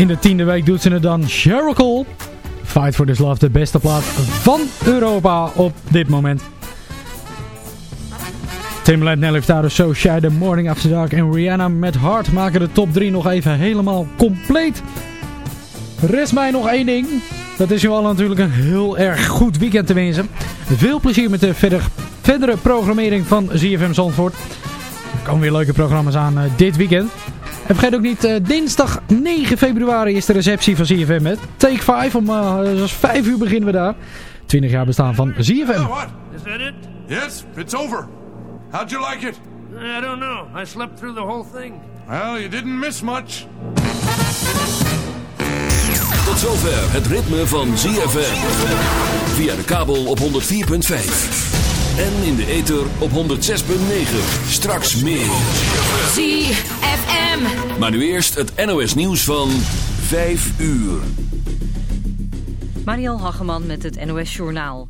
In de tiende week doet ze het dan Cheryl Cole. Fight for this love, de beste plaat van Europa op dit moment. Timbaland, Nelly Furtado, So Shy, The Morning After Dark en Rihanna met Heart maken de top 3 nog even helemaal compleet. Rest mij nog één ding. Dat is u al natuurlijk een heel erg goed weekend te wensen. Veel plezier met de verder, verdere programmering van ZFM Zandvoort. Er komen weer leuke programma's aan uh, dit weekend. En vergeet ook niet, uh, dinsdag 9 februari is de receptie van ZFM met Take 5. Om uh, 5 uur beginnen we daar. 20 jaar bestaan van ZFM. What? Is that it? Yes, it's over. How'd you like it? I don't know. I slept through the whole thing. Well, you didn't miss much. Tot zover het ritme van ZFM. Via de kabel op 104.5. En in de ether op 106.9. Straks meer. ZFM. Maar nu eerst het NOS nieuws van 5 uur. Mariel Hageman met het NOS Journaal.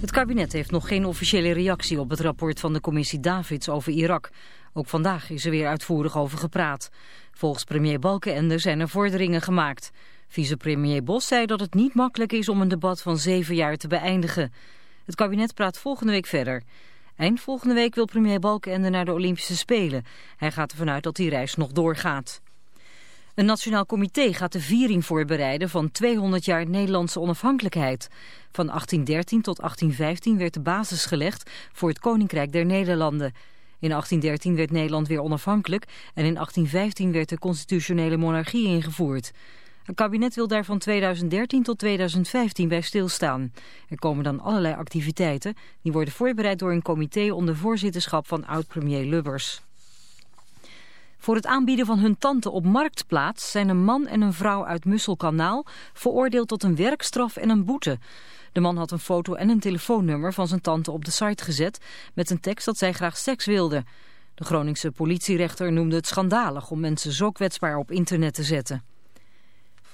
Het kabinet heeft nog geen officiële reactie op het rapport van de commissie Davids over Irak. Ook vandaag is er weer uitvoerig over gepraat. Volgens premier Balkenende zijn er vorderingen gemaakt. Vicepremier Bos zei dat het niet makkelijk is om een debat van zeven jaar te beëindigen. Het kabinet praat volgende week verder. Eind volgende week wil premier Balkenende naar de Olympische Spelen. Hij gaat ervan uit dat die reis nog doorgaat. Een nationaal comité gaat de viering voorbereiden van 200 jaar Nederlandse onafhankelijkheid. Van 1813 tot 1815 werd de basis gelegd voor het Koninkrijk der Nederlanden. In 1813 werd Nederland weer onafhankelijk en in 1815 werd de constitutionele monarchie ingevoerd. Het kabinet wil daar van 2013 tot 2015 bij stilstaan. Er komen dan allerlei activiteiten. Die worden voorbereid door een comité onder voorzitterschap van oud-premier Lubbers. Voor het aanbieden van hun tante op Marktplaats zijn een man en een vrouw uit Musselkanaal veroordeeld tot een werkstraf en een boete. De man had een foto en een telefoonnummer van zijn tante op de site gezet met een tekst dat zij graag seks wilde. De Groningse politierechter noemde het schandalig om mensen zo kwetsbaar op internet te zetten.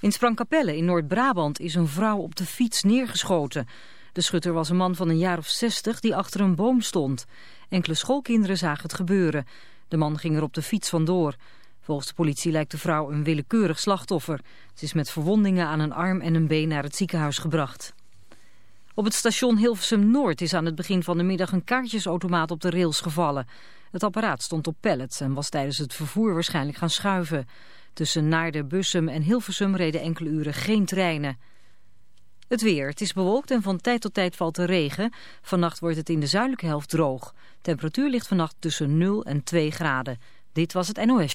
In Sprangkapelle in Noord-Brabant is een vrouw op de fiets neergeschoten. De schutter was een man van een jaar of zestig die achter een boom stond. Enkele schoolkinderen zagen het gebeuren. De man ging er op de fiets vandoor. Volgens de politie lijkt de vrouw een willekeurig slachtoffer. Ze is met verwondingen aan een arm en een been naar het ziekenhuis gebracht. Op het station Hilversum Noord is aan het begin van de middag een kaartjesautomaat op de rails gevallen. Het apparaat stond op pallets en was tijdens het vervoer waarschijnlijk gaan schuiven. Tussen Naarden, Bussum en Hilversum reden enkele uren geen treinen. Het weer. Het is bewolkt en van tijd tot tijd valt er regen. Vannacht wordt het in de zuidelijke helft droog. Temperatuur ligt vannacht tussen 0 en 2 graden. Dit was het NOS.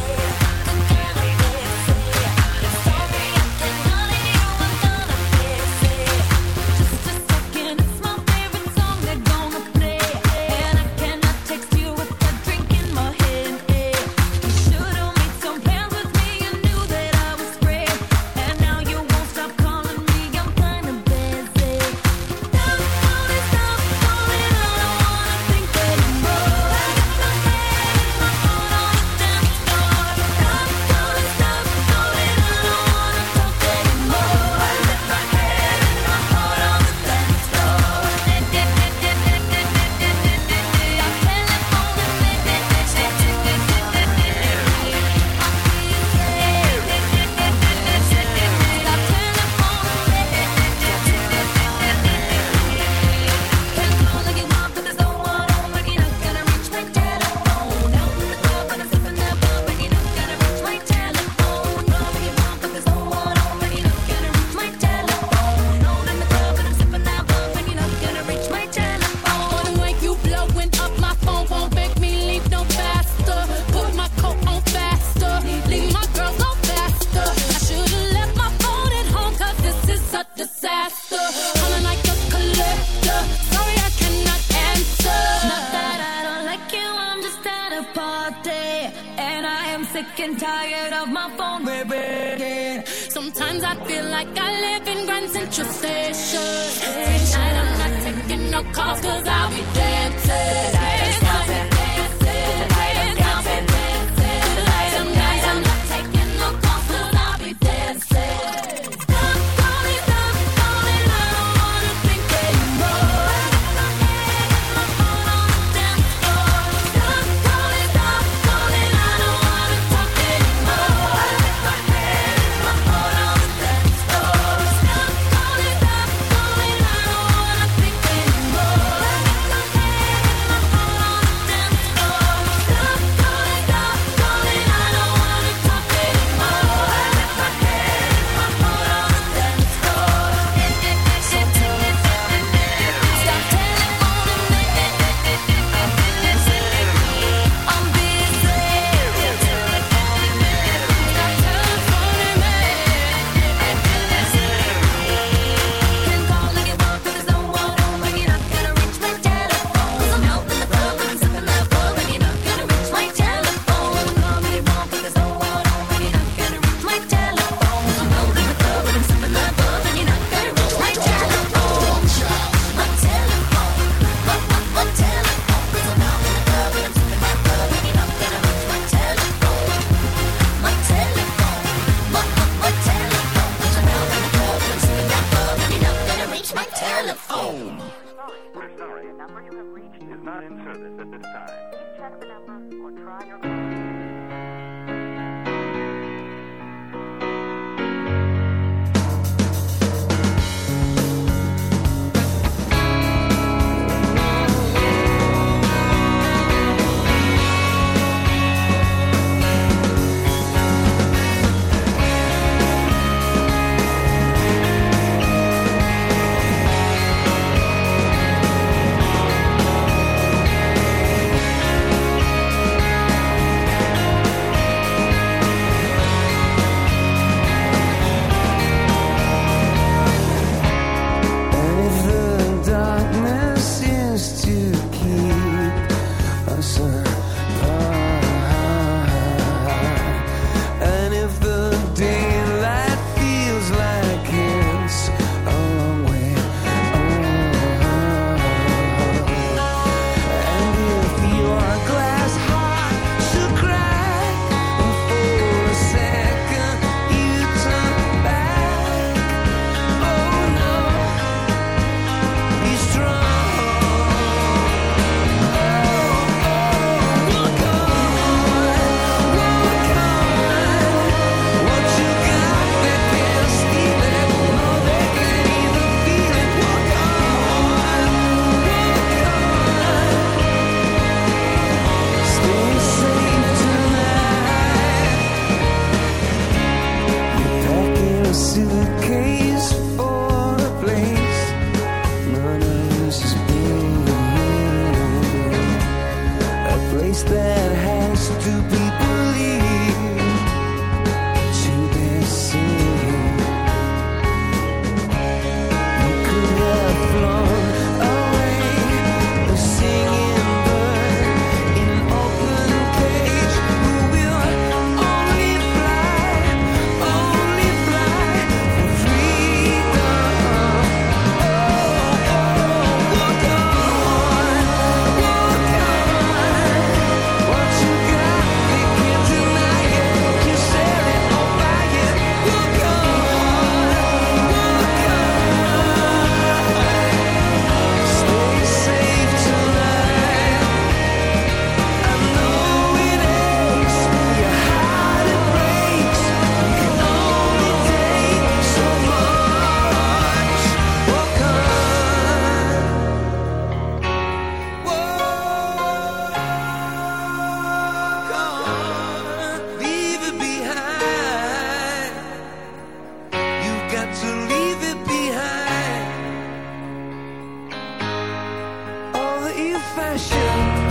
you fashion.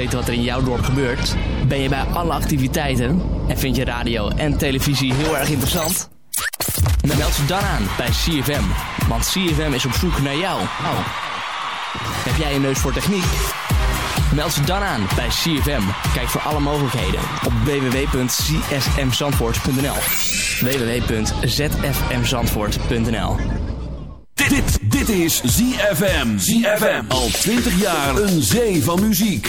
Weten wat er in jouw dorp gebeurt? Ben je bij alle activiteiten? En vind je radio en televisie heel erg interessant? Dan meld je dan aan bij CFM. Want CFM is op zoek naar jou. Oh. Heb jij een neus voor techniek? Meld je dan aan bij CFM. Kijk voor alle mogelijkheden op www.csmzandvoort.nl www.zfmzandvoort.nl dit, dit, is ZFM. ZFM. Al 20 jaar een zee van muziek.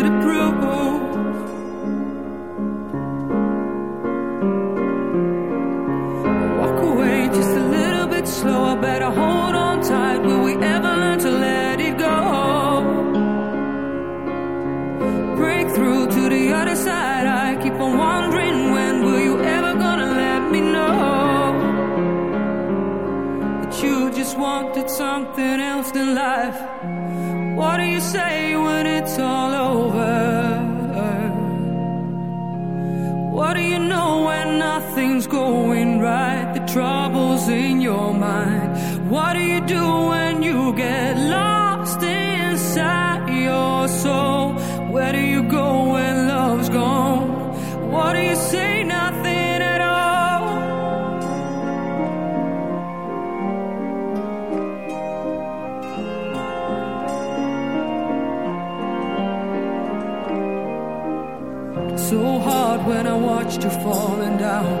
troubles in your mind. What do you do when you get lost inside your soul? Where do you go when love's gone? What do you say? Nothing at all. So hard when I watched you falling down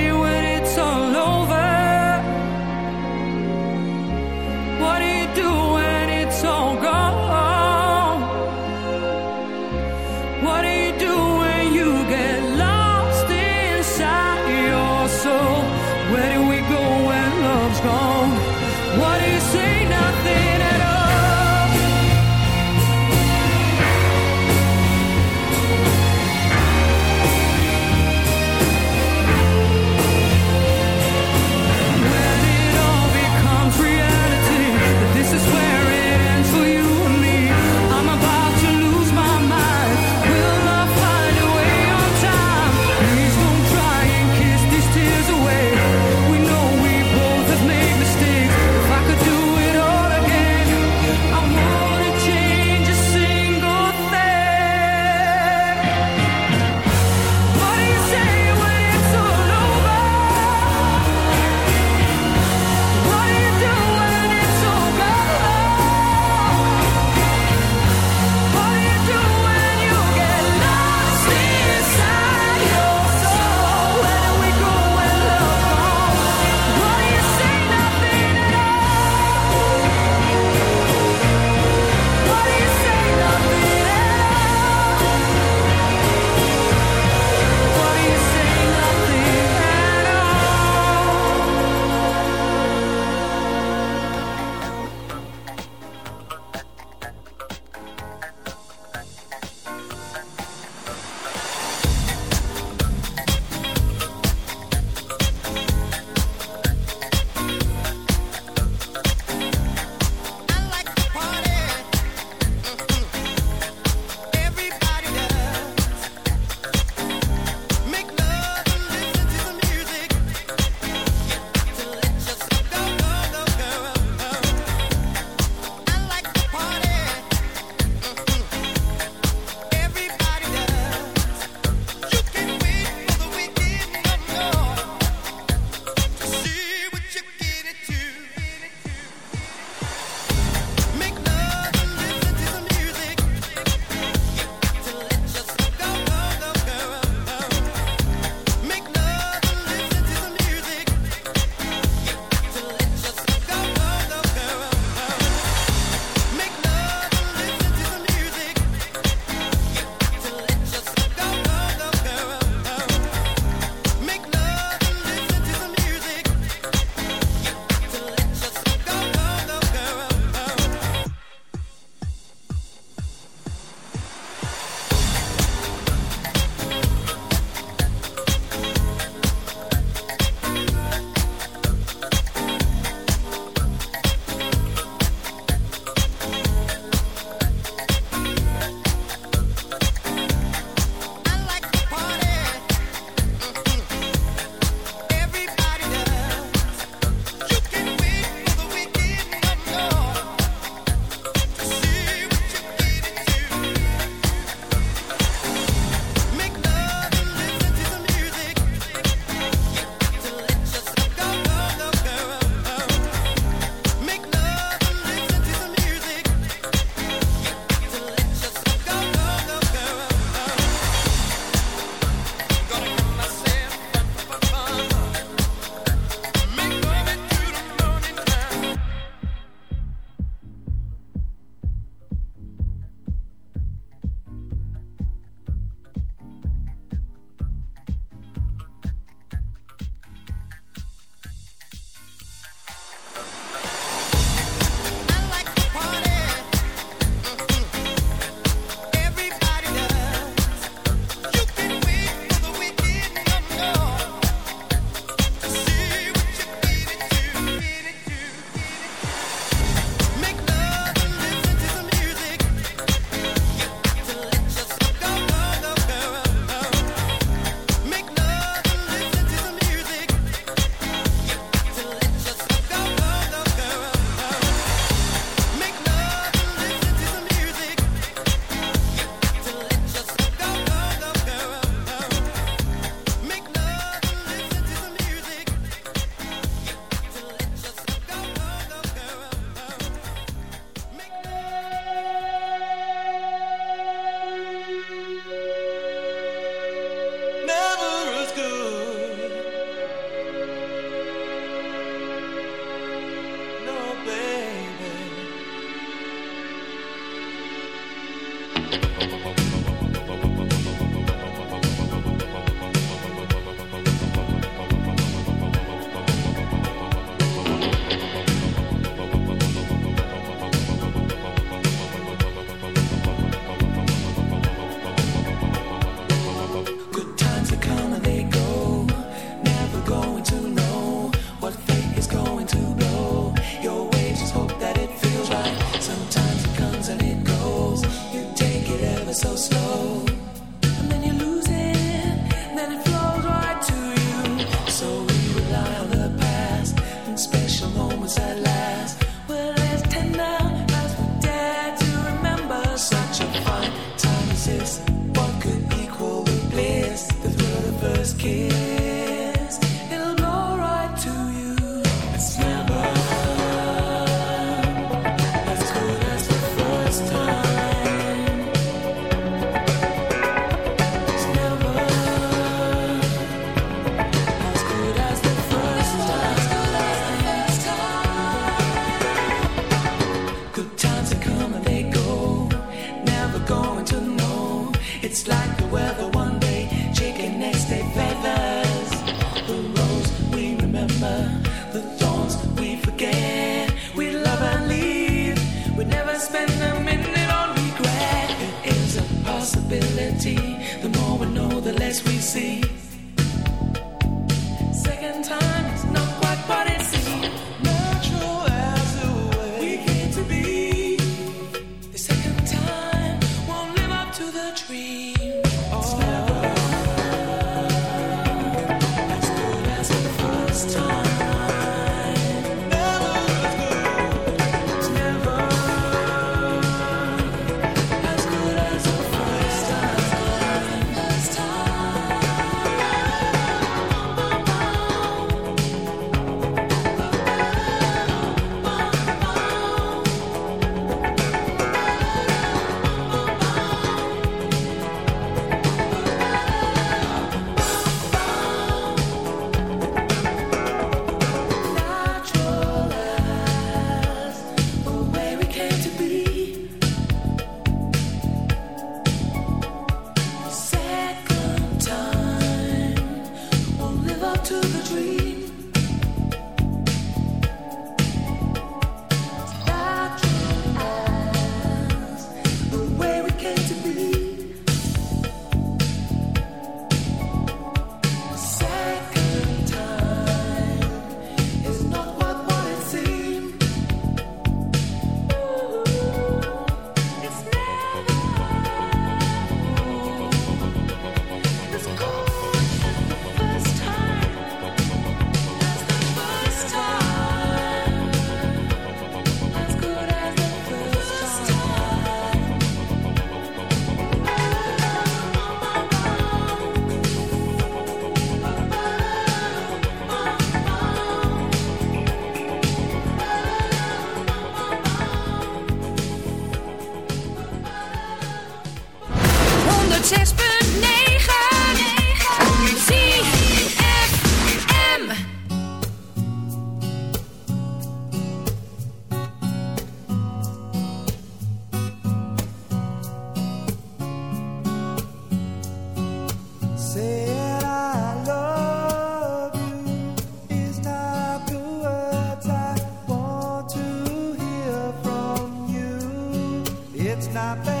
not bad.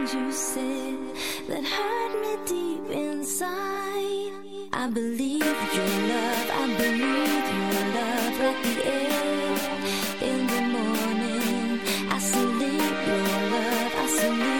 Things you said that hurt me deep inside, I believe your love, I believe your love like the air in the morning. I salute your love, I salute